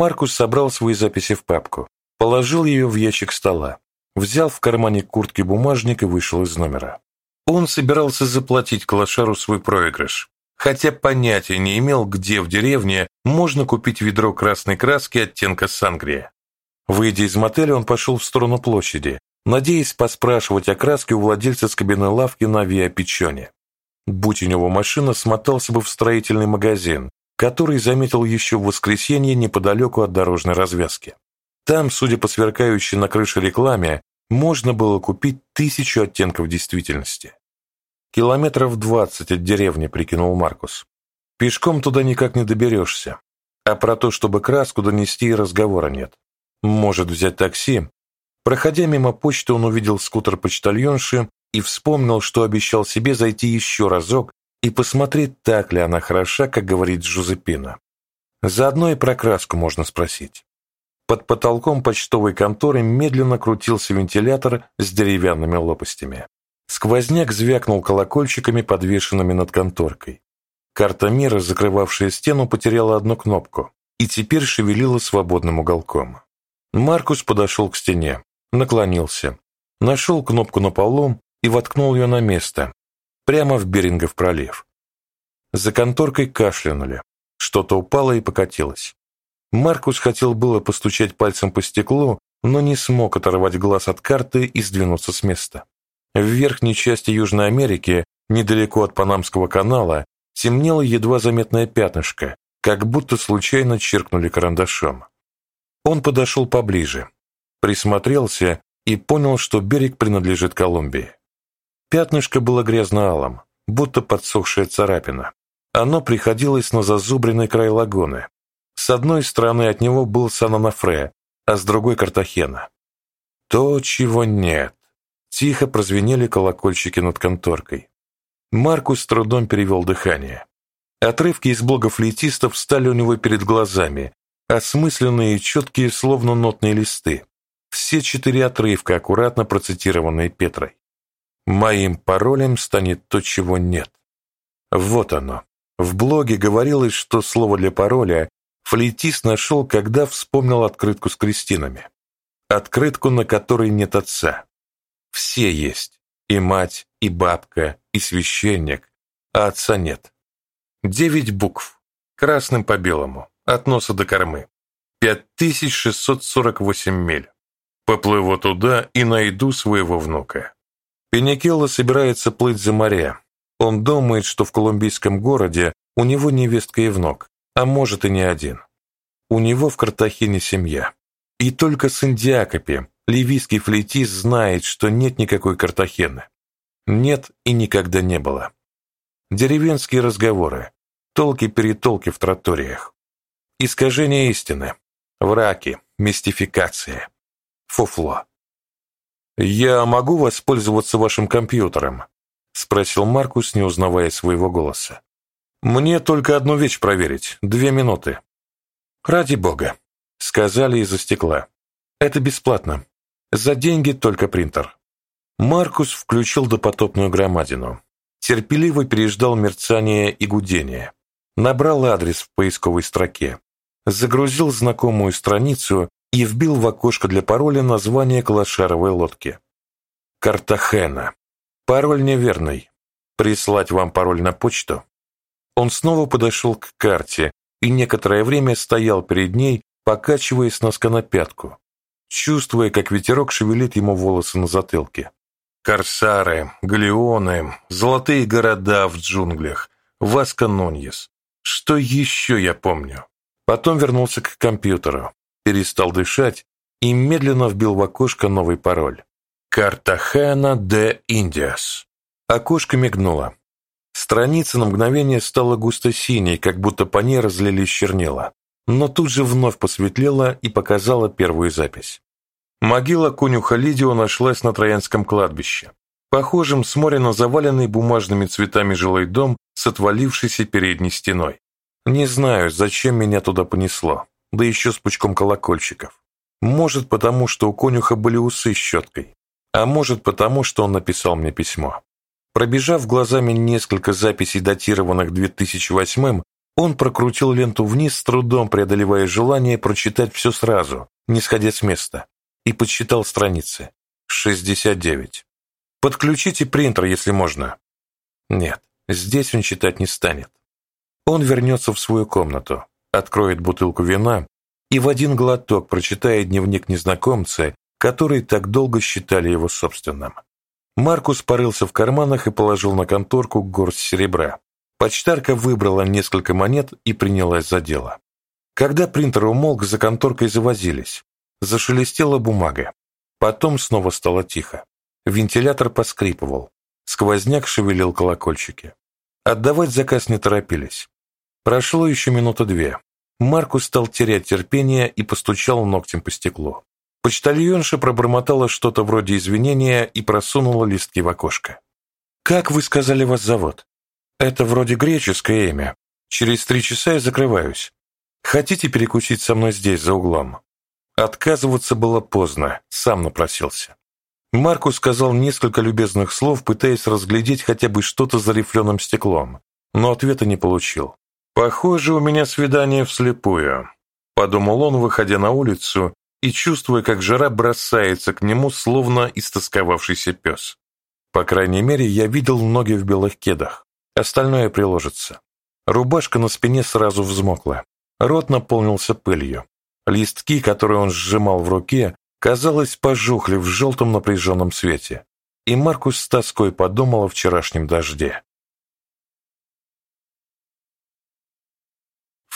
Маркус собрал свои записи в папку, положил ее в ящик стола, взял в кармане куртки бумажник и вышел из номера. Он собирался заплатить Калашару свой проигрыш, хотя понятия не имел, где в деревне можно купить ведро красной краски оттенка сангрия. Выйдя из мотеля, он пошел в сторону площади, надеясь поспрашивать о краске у владельца скобяной лавки на Виапичоне. Будь у него машина, смотался бы в строительный магазин, который заметил еще в воскресенье неподалеку от дорожной развязки. Там, судя по сверкающей на крыше рекламе, можно было купить тысячу оттенков действительности. Километров двадцать от деревни, прикинул Маркус. Пешком туда никак не доберешься. А про то, чтобы краску донести, разговора нет. Может взять такси. Проходя мимо почты, он увидел скутер почтальонши и вспомнил, что обещал себе зайти еще разок и посмотреть, так ли она хороша, как говорит Жузепина. Заодно и про краску можно спросить. Под потолком почтовой конторы медленно крутился вентилятор с деревянными лопастями. Сквозняк звякнул колокольчиками, подвешенными над конторкой. Карта мира, закрывавшая стену, потеряла одну кнопку и теперь шевелила свободным уголком. Маркус подошел к стене, наклонился, нашел кнопку на полу и воткнул ее на место, прямо в Берингов пролив. За конторкой кашлянули, что-то упало и покатилось. Маркус хотел было постучать пальцем по стеклу, но не смог оторвать глаз от карты и сдвинуться с места. В верхней части Южной Америки, недалеко от Панамского канала, темнело едва заметное пятнышко, как будто случайно чиркнули карандашом. Он подошел поближе, присмотрелся и понял, что берег принадлежит Колумбии. Пятнышко было грязно-алым, будто подсохшая царапина. Оно приходилось на зазубренный край лагуны. С одной стороны от него был Сан-Анафре, а с другой — Картахена. То, чего нет. Тихо прозвенели колокольчики над конторкой. Маркус с трудом перевел дыхание. Отрывки из блогов флейтистов стали у него перед глазами, осмысленные и четкие, словно нотные листы. Все четыре отрывка, аккуратно процитированные Петрой. «Моим паролем станет то, чего нет». Вот оно. В блоге говорилось, что слово для пароля флейтист нашел, когда вспомнил открытку с крестинами. Открытку, на которой нет отца. Все есть. И мать, и бабка, и священник, а отца нет. Девять букв. Красным по белому. От носа до кормы. 5648 миль. Поплыву туда и найду своего внука. Пеникелло собирается плыть за моря. Он думает, что в колумбийском городе у него невестка и внук, а может и не один. У него в Картахене семья. И только с Индиакопи ливийский флейтист знает, что нет никакой Картахены. Нет и никогда не было. Деревенские разговоры, толки-перетолки в троториях. Искажение истины, враки, мистификация, фуфло. «Я могу воспользоваться вашим компьютером?» — спросил Маркус, не узнавая своего голоса. «Мне только одну вещь проверить, две минуты». «Ради бога», — сказали из-за стекла. «Это бесплатно. За деньги только принтер». Маркус включил допотопную громадину. Терпеливо переждал мерцание и гудение. Набрал адрес в поисковой строке. Загрузил знакомую страницу и вбил в окошко для пароля название клашаровой лодки. Картахена. Пароль неверный. Прислать вам пароль на почту? Он снова подошел к карте и некоторое время стоял перед ней, покачиваясь носка на пятку, чувствуя, как ветерок шевелит ему волосы на затылке. Корсары, галеоны, золотые города в джунглях, Васка Нуньес. Что еще я помню? Потом вернулся к компьютеру, перестал дышать и медленно вбил в окошко новый пароль. «Картахена де Индиас». Окошко мигнуло. Страница на мгновение стала густо-синей, как будто по ней разлились чернила, но тут же вновь посветлела и показала первую запись. Могила конюха Лидио нашлась на Троянском кладбище. Похожим с моря на заваленный бумажными цветами жилой дом с отвалившейся передней стеной. Не знаю, зачем меня туда понесло, да еще с пучком колокольчиков. Может, потому что у конюха были усы с щеткой, а может, потому что он написал мне письмо. Пробежав глазами несколько записей, датированных 2008-м, Он прокрутил ленту вниз, с трудом преодолевая желание прочитать все сразу, не сходя с места, и подсчитал страницы. 69. Подключите принтер, если можно. Нет, здесь он читать не станет. Он вернется в свою комнату, откроет бутылку вина и в один глоток прочитает дневник незнакомца, который так долго считали его собственным. Маркус порылся в карманах и положил на конторку горсть серебра. Почтарка выбрала несколько монет и принялась за дело. Когда принтер умолк, за конторкой завозились. Зашелестела бумага. Потом снова стало тихо. Вентилятор поскрипывал. Сквозняк шевелил колокольчики. Отдавать заказ не торопились. Прошло еще минута две. Маркус стал терять терпение и постучал ногтем по стеклу. Почтальонша пробормотала что-то вроде извинения и просунула листки в окошко. «Как вы сказали вас зовут?» «Это вроде греческое имя. Через три часа я закрываюсь. Хотите перекусить со мной здесь, за углом?» Отказываться было поздно, сам напросился. Маркус сказал несколько любезных слов, пытаясь разглядеть хотя бы что-то за рифленым стеклом, но ответа не получил. «Похоже, у меня свидание вслепую», — подумал он, выходя на улицу и чувствуя, как жара бросается к нему, словно истосковавшийся пес. По крайней мере, я видел ноги в белых кедах. Остальное приложится. Рубашка на спине сразу взмокла. Рот наполнился пылью. Листки, которые он сжимал в руке, казалось, пожухли в желтом напряженном свете. И Маркус с тоской подумал о вчерашнем дожде.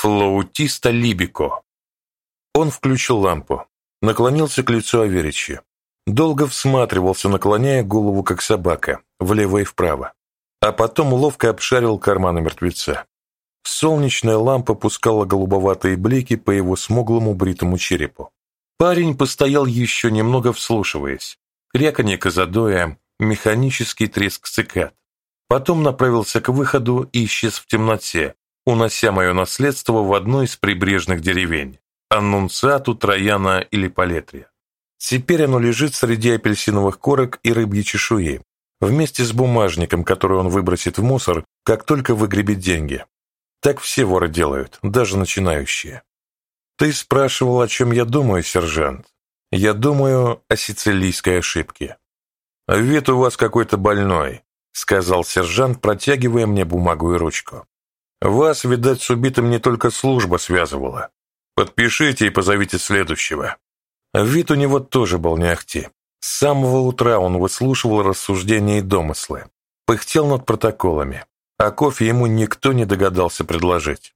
Флаутиста Либико. Он включил лампу наклонился к лицу Аверича. Долго всматривался, наклоняя голову, как собака, влево и вправо. А потом ловко обшарил карманы мертвеца. Солнечная лампа пускала голубоватые блики по его смуглому бритому черепу. Парень постоял еще немного вслушиваясь. Кряканье козадоя, механический треск цикад. Потом направился к выходу и исчез в темноте, унося мое наследство в одну из прибрежных деревень. Аннунциату, Трояна или Палетрия. Теперь оно лежит среди апельсиновых корок и рыбьей чешуи, вместе с бумажником, который он выбросит в мусор, как только выгребет деньги. Так все воры делают, даже начинающие. Ты спрашивал, о чем я думаю, сержант. Я думаю о сицилийской ошибке. Вид у вас какой-то больной, сказал сержант, протягивая мне бумагу и ручку. Вас, видать, с убитым не только служба связывала. Подпишите и позовите следующего». Вид у него тоже был не ахти. С самого утра он выслушивал рассуждения и домыслы, пыхтел над протоколами, а кофе ему никто не догадался предложить.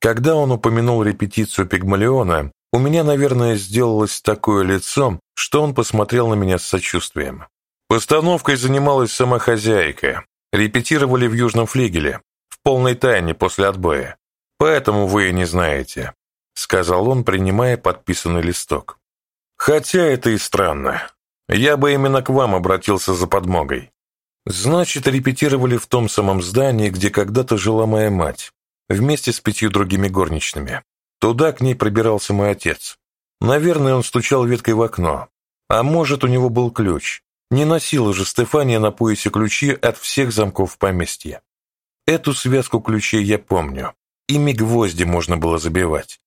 Когда он упомянул репетицию Пигмалиона, у меня, наверное, сделалось такое лицо, что он посмотрел на меня с сочувствием. Постановкой занималась сама хозяйка. Репетировали в Южном флигеле, полной тайне после отбоя. Поэтому вы и не знаете сказал он, принимая подписанный листок. Хотя это и странно. Я бы именно к вам обратился за подмогой. Значит, репетировали в том самом здании, где когда-то жила моя мать, вместе с пятью другими горничными. Туда к ней пробирался мой отец. Наверное, он стучал веткой в окно. А может, у него был ключ. Не носила же Стефания на поясе ключи от всех замков поместья. Эту связку ключей я помню. Ими гвозди можно было забивать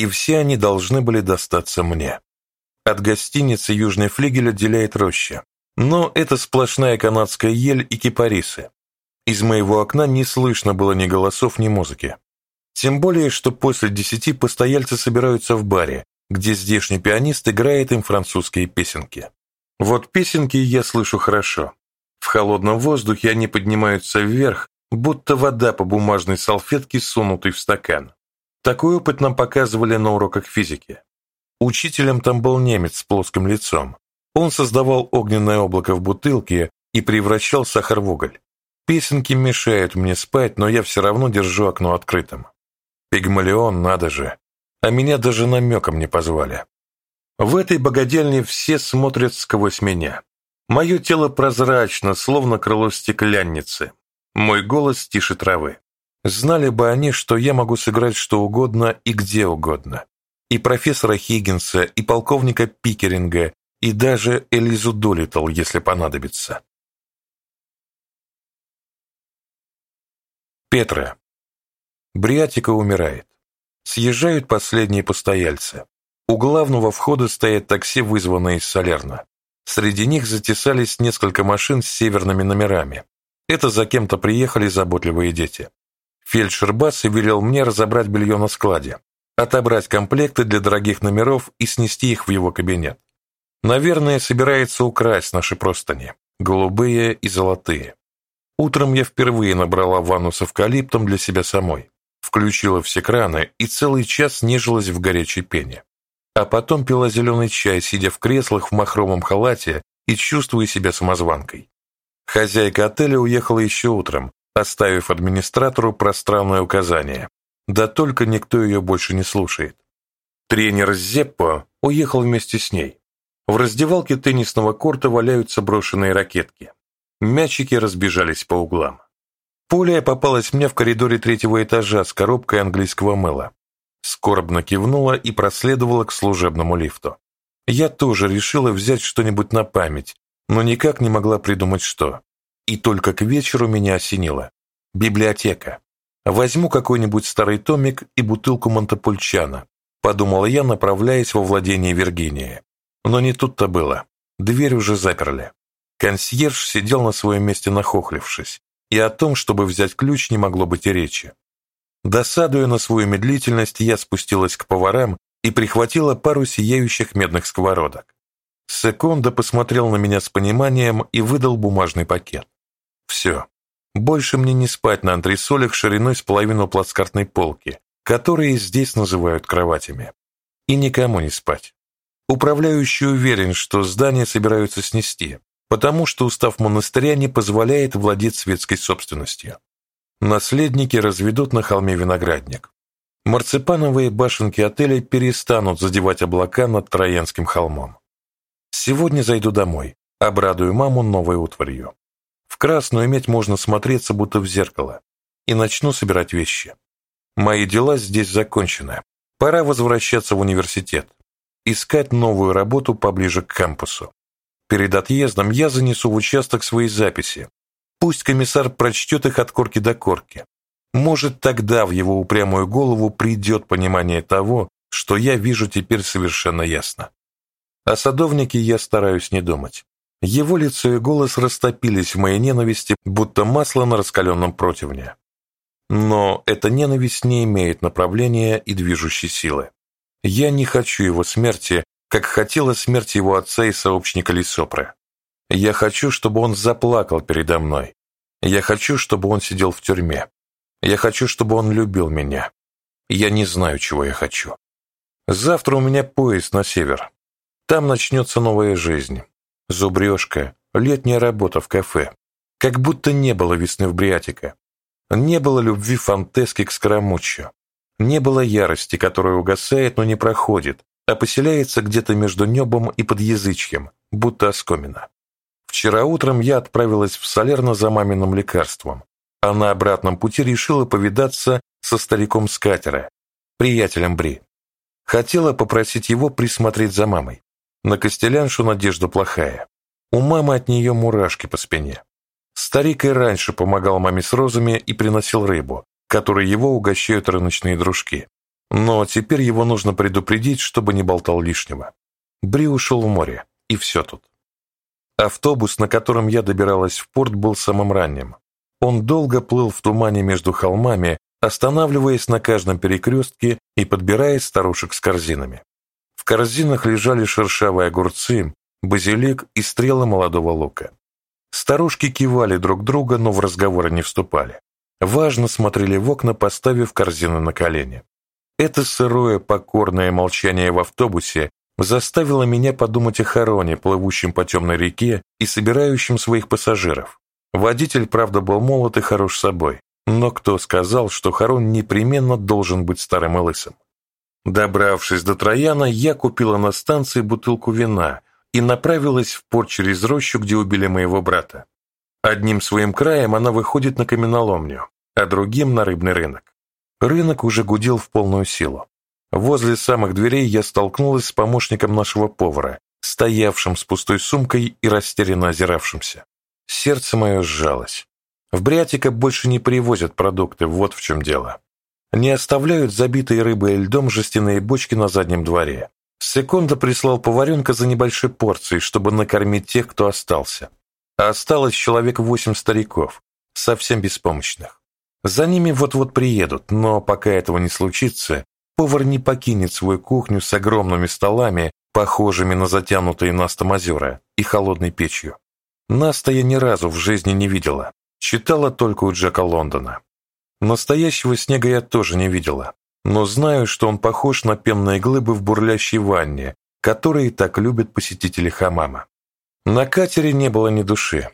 и все они должны были достаться мне. От гостиницы Южный флигель отделяет роща, но это сплошная канадская ель и кипарисы. Из моего окна не слышно было ни голосов, ни музыки. Тем более, что после десяти постояльцы собираются в баре, где здешний пианист играет им французские песенки. Вот песенки я слышу хорошо. В холодном воздухе они поднимаются вверх, будто вода по бумажной салфетке, сунутой в стакан. Такой опыт нам показывали на уроках физики. Учителем там был немец с плоским лицом. Он создавал огненное облако в бутылке и превращал сахар в уголь. Песенки мешают мне спать, но я все равно держу окно открытым. Пигмалион, надо же. А меня даже намеком не позвали. В этой богадельне все смотрят сквозь меня. Мое тело прозрачно, словно крыло стеклянницы. Мой голос тише травы. Знали бы они, что я могу сыграть что угодно и где угодно. И профессора Хиггинса, и полковника Пикеринга, и даже Элизу Долитл, если понадобится. Петра. Бриатика умирает. Съезжают последние постояльцы. У главного входа стоят такси, вызванные из Солерна. Среди них затесались несколько машин с северными номерами. Это за кем-то приехали заботливые дети. Фельдшер Басси велел мне разобрать белье на складе, отобрать комплекты для дорогих номеров и снести их в его кабинет. Наверное, собирается украсть наши простыни, голубые и золотые. Утром я впервые набрала ванну с эвкалиптом для себя самой, включила все краны и целый час нежилась в горячей пене. А потом пила зеленый чай, сидя в креслах в махровом халате и чувствуя себя самозванкой. Хозяйка отеля уехала еще утром, оставив администратору пространное указание. Да только никто ее больше не слушает. Тренер Зеппо уехал вместе с ней. В раздевалке теннисного корта валяются брошенные ракетки. Мячики разбежались по углам. Пуля попалась мне в коридоре третьего этажа с коробкой английского мыла. Скорбно кивнула и проследовала к служебному лифту. Я тоже решила взять что-нибудь на память, но никак не могла придумать что. И только к вечеру меня осенило. Библиотека. Возьму какой-нибудь старый томик и бутылку Монтепульчана, подумала я, направляясь во владение Виргинии. Но не тут-то было. Дверь уже заперли. Консьерж сидел на своем месте нахохлившись, и о том, чтобы взять ключ, не могло быть и речи. Досадуя на свою медлительность, я спустилась к поварам и прихватила пару сияющих медных сковородок. Секунда посмотрел на меня с пониманием и выдал бумажный пакет. Все. Больше мне не спать на антресолях шириной с половину плацкартной полки, которые здесь называют кроватями. И никому не спать. Управляющий уверен, что здание собираются снести, потому что устав монастыря не позволяет владеть светской собственностью. Наследники разведут на холме виноградник. Марципановые башенки отеля перестанут задевать облака над Троянским холмом. Сегодня зайду домой, обрадую маму новой утварью. В красную медь можно смотреться будто в зеркало, и начну собирать вещи. Мои дела здесь закончены. Пора возвращаться в университет, искать новую работу поближе к кампусу. Перед отъездом я занесу в участок свои записи. Пусть комиссар прочтет их от корки до корки. Может, тогда в его упрямую голову придет понимание того, что я вижу теперь совершенно ясно. О садовнике я стараюсь не думать. Его лицо и голос растопились в моей ненависти, будто масло на раскаленном противне. Но эта ненависть не имеет направления и движущей силы. Я не хочу его смерти, как хотела смерть его отца и сообщника Лисопры. Я хочу, чтобы он заплакал передо мной. Я хочу, чтобы он сидел в тюрьме. Я хочу, чтобы он любил меня. Я не знаю, чего я хочу. Завтра у меня поезд на север. Там начнется новая жизнь. Зубрежка, летняя работа в кафе. Как будто не было весны в Бриатика. Не было любви фантески к Скоромуччо. Не было ярости, которая угасает, но не проходит, а поселяется где-то между небом и подъязычьем, будто оскомина. Вчера утром я отправилась в Салерно за маминым лекарством, а на обратном пути решила повидаться со стариком с приятелем Бри. Хотела попросить его присмотреть за мамой. На Костеляншу надежда плохая. У мамы от нее мурашки по спине. Старик и раньше помогал маме с розами и приносил рыбу, которой его угощают рыночные дружки. Но теперь его нужно предупредить, чтобы не болтал лишнего. Бри ушел в море, и все тут. Автобус, на котором я добиралась в порт, был самым ранним. Он долго плыл в тумане между холмами, останавливаясь на каждом перекрестке и подбирая старушек с корзинами. Корзинах лежали шершавые огурцы, базилик и стрелы молодого лука. Старушки кивали друг друга, но в разговоры не вступали. Важно смотрели в окна, поставив корзину на колени. Это сырое, покорное молчание в автобусе заставило меня подумать о Хароне, плывущем по темной реке и собирающем своих пассажиров. Водитель, правда, был молод и хорош собой, но кто сказал, что Харон непременно должен быть старым и лысым? Добравшись до Трояна, я купила на станции бутылку вина и направилась в порт через рощу, где убили моего брата. Одним своим краем она выходит на каменоломню, а другим на рыбный рынок. Рынок уже гудел в полную силу. Возле самых дверей я столкнулась с помощником нашего повара, стоявшим с пустой сумкой и растерянно озиравшимся. Сердце мое сжалось. В Бриатика больше не привозят продукты, вот в чем дело. Не оставляют забитые рыбой и льдом жестяные бочки на заднем дворе. Секунда прислал поваренка за небольшой порцией, чтобы накормить тех, кто остался. А осталось человек восемь стариков, совсем беспомощных. За ними вот-вот приедут, но пока этого не случится, повар не покинет свою кухню с огромными столами, похожими на затянутые Настом озера, и холодной печью. Наста я ни разу в жизни не видела, читала только у Джека Лондона. Настоящего снега я тоже не видела, но знаю, что он похож на пенные глыбы в бурлящей ванне, которые так любят посетители хамама. На катере не было ни души.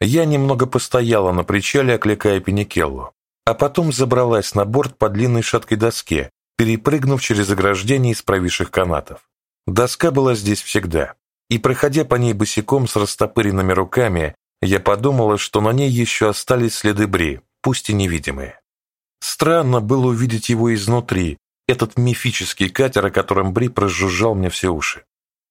Я немного постояла на причале, окликая Пеникеллу, а потом забралась на борт по длинной шаткой доске, перепрыгнув через ограждение из провисших канатов. Доска была здесь всегда, и, проходя по ней босиком с растопыренными руками, я подумала, что на ней еще остались следы бри, пусть и невидимые. Странно было увидеть его изнутри, этот мифический катер, о котором Бри прожужжал мне все уши.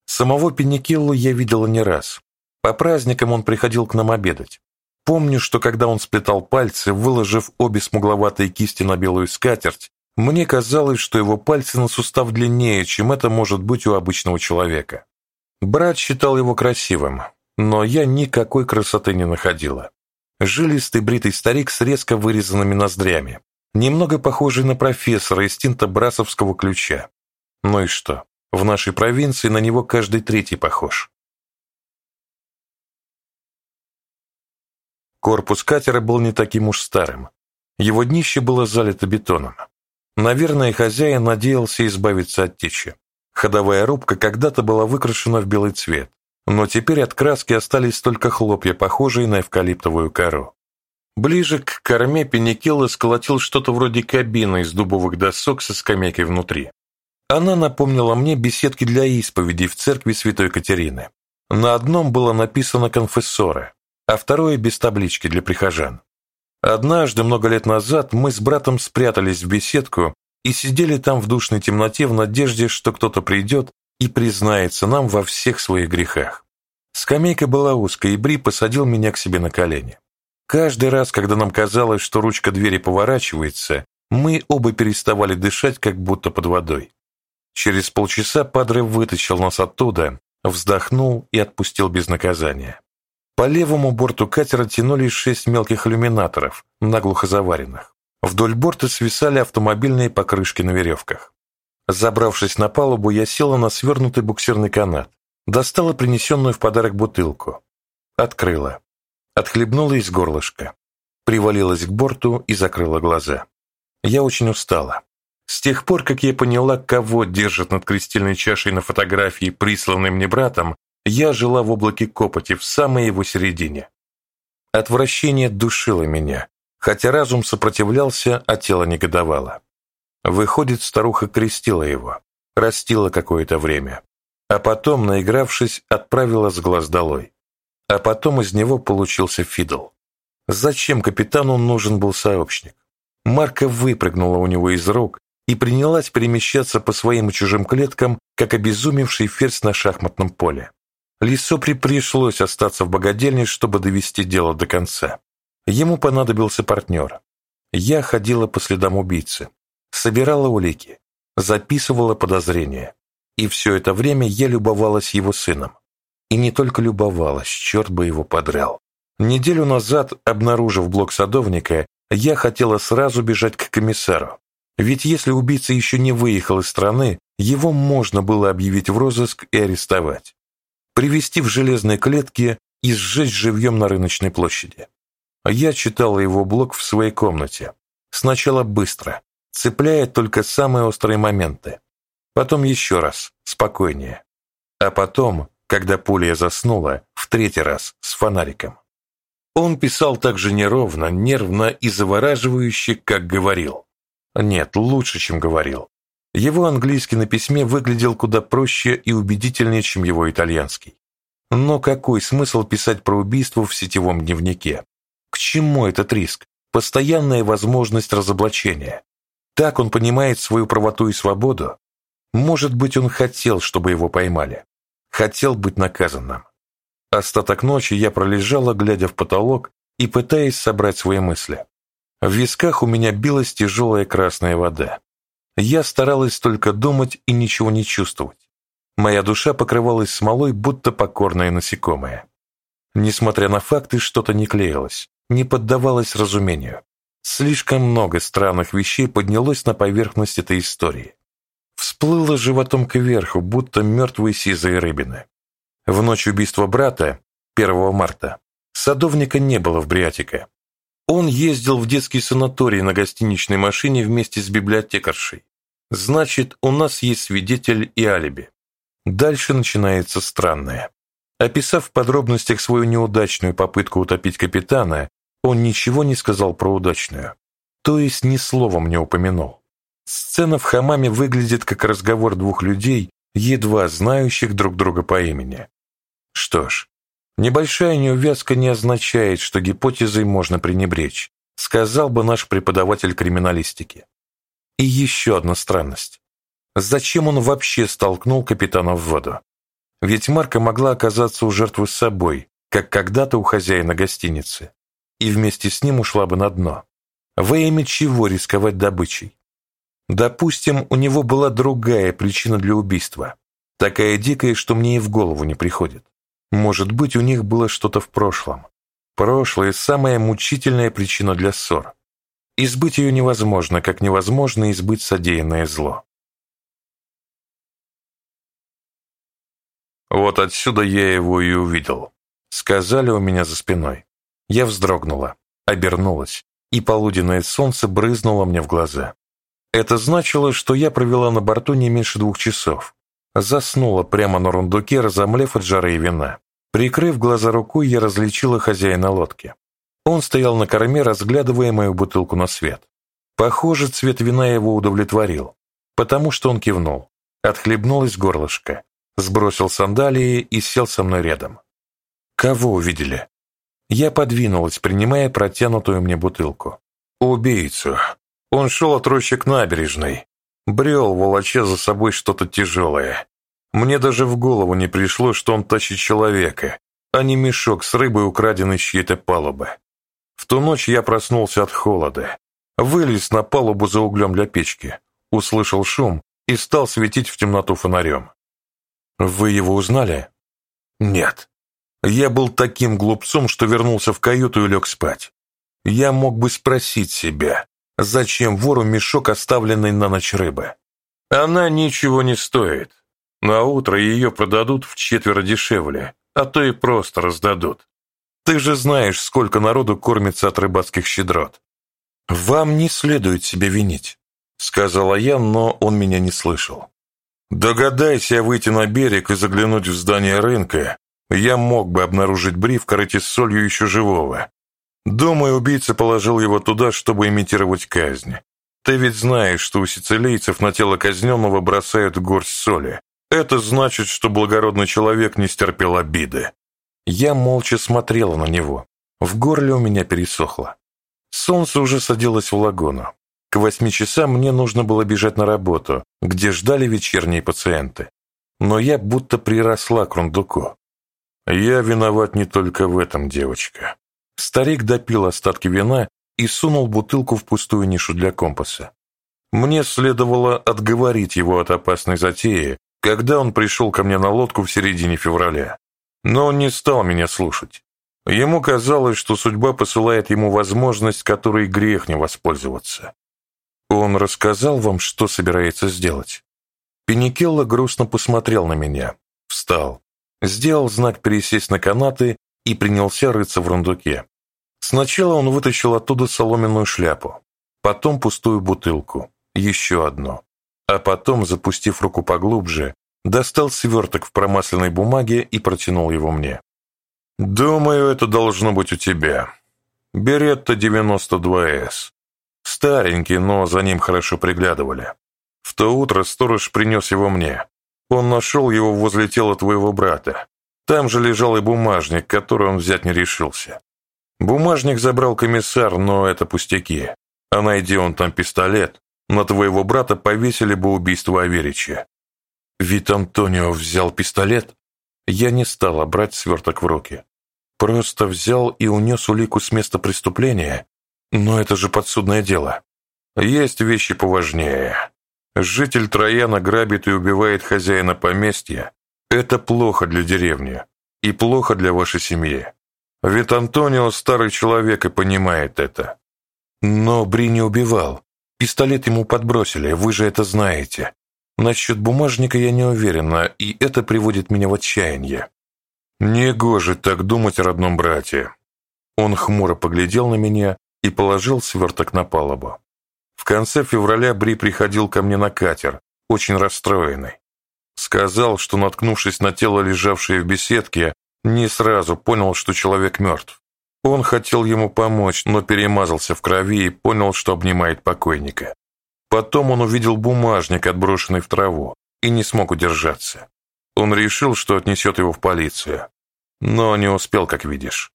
Самого Пеникиллу я видела не раз. По праздникам он приходил к нам обедать. Помню, что когда он сплетал пальцы, выложив обе смугловатые кисти на белую скатерть, мне казалось, что его пальцы на сустав длиннее, чем это может быть у обычного человека. Брат считал его красивым, но я никакой красоты не находила. Жилистый бритый старик с резко вырезанными ноздрями, Немного похожий на профессора из Тинто-Брасовского ключа. Ну и что? В нашей провинции на него каждый третий похож. Корпус катера был не таким уж старым. Его днище было залито бетоном. Наверное, хозяин надеялся избавиться от течи. Ходовая рубка когда-то была выкрашена в белый цвет, но теперь от краски остались только хлопья, похожие на эвкалиптовую кору. Ближе к корме Пеникелло сколотил что-то вроде кабины из дубовых досок со скамейкой внутри. Она напомнила мне беседки для исповедей в церкви Святой Катерины. На одном было написано «конфессоре», а второе без таблички для прихожан. Однажды, много лет назад, мы с братом спрятались в беседку и сидели там в душной темноте в надежде, что кто-то придет и признается нам во всех своих грехах. Скамейка была узкая, и Бри посадил меня к себе на колени. Каждый раз, когда нам казалось, что ручка двери поворачивается, мы оба переставали дышать, как будто под водой. Через полчаса Падре вытащил нас оттуда, вздохнул и отпустил без наказания. По левому борту катера тянулись шесть мелких иллюминаторов, наглухо заваренных. Вдоль борта свисали автомобильные покрышки на веревках. Забравшись на палубу, я села на свернутый буксирный канат, достала принесенную в подарок бутылку. Открыла отхлебнула из горлышка, привалилась к борту и закрыла глаза. Я очень устала. С тех пор, как я поняла, кого держат над крестильной чашей на фотографии, присланной мне братом, я жила в облаке копоти в самой его середине. Отвращение душило меня, хотя разум сопротивлялся, а тело негодовало. Выходит, старуха крестила его, растила какое-то время, а потом, наигравшись, отправила с глаз долой. А потом из него получился Фидл. Зачем капитану нужен был сообщник? Марка выпрыгнула у него из рук и принялась перемещаться по своим и чужим клеткам, как обезумевший ферзь на шахматном поле. Лисопри пришлось остаться в богадельне, чтобы довести дело до конца. Ему понадобился партнер. Я ходила по следам убийцы, собирала улики, записывала подозрения. И все это время я любовалась его сыном. И не только любовалась, черт бы его подрал. Неделю назад, обнаружив блок садовника, я хотела сразу бежать к комиссару. Ведь если убийца еще не выехал из страны, его можно было объявить в розыск и арестовать. Привести в железной клетке и сжечь живьем на рыночной площади. Я читала его блог в своей комнате. Сначала быстро, цепляя только самые острые моменты. Потом еще раз, спокойнее. А потом, когда Пуля заснула, в третий раз, с фонариком. Он писал так же неровно, нервно и завораживающе, как говорил. Нет, лучше, чем говорил. Его английский на письме выглядел куда проще и убедительнее, чем его итальянский. Но какой смысл писать про убийство в сетевом дневнике? К чему этот риск? Постоянная возможность разоблачения. Так он понимает свою правоту и свободу? Может быть, он хотел, чтобы его поймали хотел быть наказанным. Остаток ночи я пролежала, глядя в потолок и пытаясь собрать свои мысли. В висках у меня билась тяжелая красная вода. Я старалась только думать и ничего не чувствовать. Моя душа покрывалась смолой, будто покорное насекомое. Несмотря на факты, что-то не клеилось, не поддавалось разумению. Слишком много странных вещей поднялось на поверхность этой истории. Всплыло животом кверху, будто мертвые сизые рыбины. В ночь убийства брата, 1 марта, садовника не было в Бриатике. Он ездил в детский санаторий на гостиничной машине вместе с библиотекаршей. Значит, у нас есть свидетель и алиби. Дальше начинается странное. Описав в подробностях свою неудачную попытку утопить капитана, он ничего не сказал про удачную. То есть ни словом не упомянул. Сцена в хамаме выглядит как разговор двух людей, едва знающих друг друга по имени. Что ж, Небольшая неувязка не означает, что гипотезой можно пренебречь, сказал бы наш преподаватель криминалистики. И еще одна странность. Зачем он вообще столкнул капитана в воду? Ведь Марка могла оказаться у жертвы с собой, как когда-то у хозяина гостиницы, и вместе с ним ушла бы на дно. Во имя чего рисковать добычей? Допустим, у него была другая причина для убийства, такая дикая, что мне и в голову не приходит. Может быть, у них было что-то в прошлом. Прошлое – самая мучительная причина для ссор. Избыть ее невозможно, как невозможно избыть содеянное зло. Вот отсюда я его и увидел. Сказали у меня за спиной. Я вздрогнула, обернулась, и полуденное солнце брызнуло мне в глаза. Это значило, что я провела на борту не меньше двух часов, Заснула прямо на рундуке, разомлев от жары и вина. Прикрыв глаза рукой, я различила хозяина лодки. Он стоял на корме, разглядывая мою бутылку на свет. Похоже, цвет вина его удовлетворил, потому что он кивнул, отхлебнул из горлышка, сбросил сандалии и сел со мной рядом. «Кого увидели?» Я подвинулась, принимая протянутую мне бутылку. «Убийцу. Он шел от рощи к набережной. Брел, волоча за собой что-то тяжелое. Мне даже в голову не пришло, что он тащит человека, а не мешок с рыбой, украденной с чьей-то палубы. В ту ночь я проснулся от холода, вылез на палубу за углем для печки, услышал шум и стал светить в темноту фонарем. «Вы его узнали?» «Нет. Я был таким глупцом, что вернулся в каюту и лег спать. Я мог бы спросить себя, Зачем вору мешок, оставленный на ночь рыбы? Она ничего не стоит. На утро ее продадут в четверо дешевле, а то и просто раздадут. Ты же знаешь, сколько народу кормится от рыбацких щедрот. Вам не следует себя винить, сказала я, но он меня не слышал. Догадайся выйти на берег и заглянуть в здание рынка, я мог бы обнаружить бриф в с солью еще живого, Думаю, убийца положил его туда, чтобы имитировать казнь. Ты ведь знаешь, что у сицилийцев на тело казненного бросают горсть соли. Это значит, что благородный человек не стерпел обиды. Я молча смотрела на него. В горле у меня пересохло. Солнце уже садилось в лагуну. К восьми часам мне нужно было бежать на работу, где ждали вечерние пациенты. Но я будто приросла к рундуку. Я виноват не только в этом, девочка. Старик допил остатки вина и сунул бутылку в пустую нишу для компаса. Мне следовало отговорить его от опасной затеи, когда он пришел ко мне на лодку в середине февраля. Но он не стал меня слушать. Ему казалось, что судьба посылает ему возможность, которой грех не воспользоваться. Он рассказал вам, что собирается сделать. Пеникелло грустно посмотрел на меня, встал, сделал знак пересесть на канаты и принялся рыться в рундуке. Сначала он вытащил оттуда соломенную шляпу, потом пустую бутылку, еще одну, а потом, запустив руку поглубже, достал сверток в промасленной бумаге и протянул его мне. «Думаю, это должно быть у тебя. Беретта 92С. Старенький, но за ним хорошо приглядывали. В то утро сторож принес его мне. Он нашел его возле тела твоего брата. Там же лежал и бумажник, который он взять не решился. Бумажник забрал комиссар, но это пустяки. А найди он там пистолет, на твоего брата повесили бы убийство Аверича. Вид Антонио взял пистолет. Я не стала брать сверток в руки. Просто взял и унес улику с места преступления. Но это же подсудное дело. Есть вещи поважнее. Житель Трояна грабит и убивает хозяина поместья. Это плохо для деревни и плохо для вашей семьи. Ведь Антонио старый человек и понимает это. Но Бри не убивал. Пистолет ему подбросили, вы же это знаете. Насчет бумажника я не уверена, и это приводит меня в отчаяние. Негоже так думать о родном брате. Он хмуро поглядел на меня и положил сверток на палубу. В конце февраля Бри приходил ко мне на катер, очень расстроенный. Сказал, что, наткнувшись на тело, лежавшее в беседке, не сразу понял, что человек мертв. Он хотел ему помочь, но перемазался в крови и понял, что обнимает покойника. Потом он увидел бумажник, отброшенный в траву, и не смог удержаться. Он решил, что отнесет его в полицию. Но не успел, как видишь.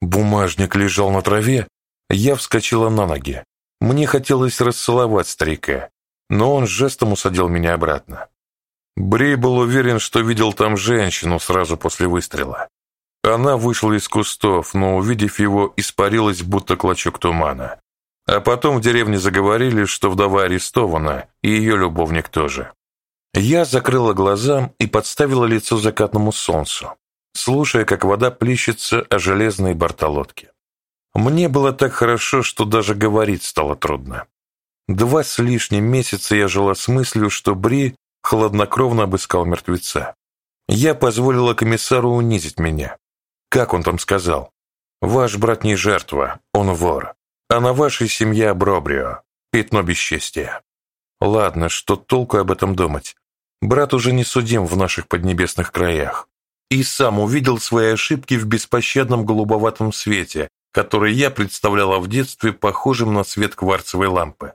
Бумажник лежал на траве. Я вскочила на ноги. Мне хотелось расцеловать старика, но он жестом усадил меня обратно. Бри был уверен, что видел там женщину сразу после выстрела. Она вышла из кустов, но, увидев его, испарилась, будто клочок тумана. А потом в деревне заговорили, что вдова арестована, и ее любовник тоже. Я закрыла глаза и подставила лицо закатному солнцу, слушая, как вода плещется о железные борта лодки. Мне было так хорошо, что даже говорить стало трудно. Два с лишним месяца я жила с мыслью, что Бри хладнокровно обыскал мертвеца. Я позволила комиссару унизить меня. Как он там сказал? «Ваш брат не жертва, он вор, а на вашей семье обробрио, пятно бесчестия». Ладно, что толку об этом думать? Брат уже не судим в наших поднебесных краях. И сам увидел свои ошибки в беспощадном голубоватом свете, который я представляла в детстве похожим на свет кварцевой лампы.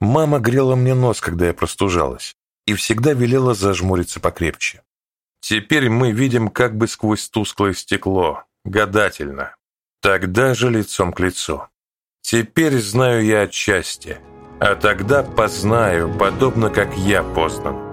Мама грела мне нос, когда я простужалась и всегда велела зажмуриться покрепче. Теперь мы видим как бы сквозь тусклое стекло, гадательно. Тогда же лицом к лицу. Теперь знаю я отчасти, а тогда познаю, подобно как я познан.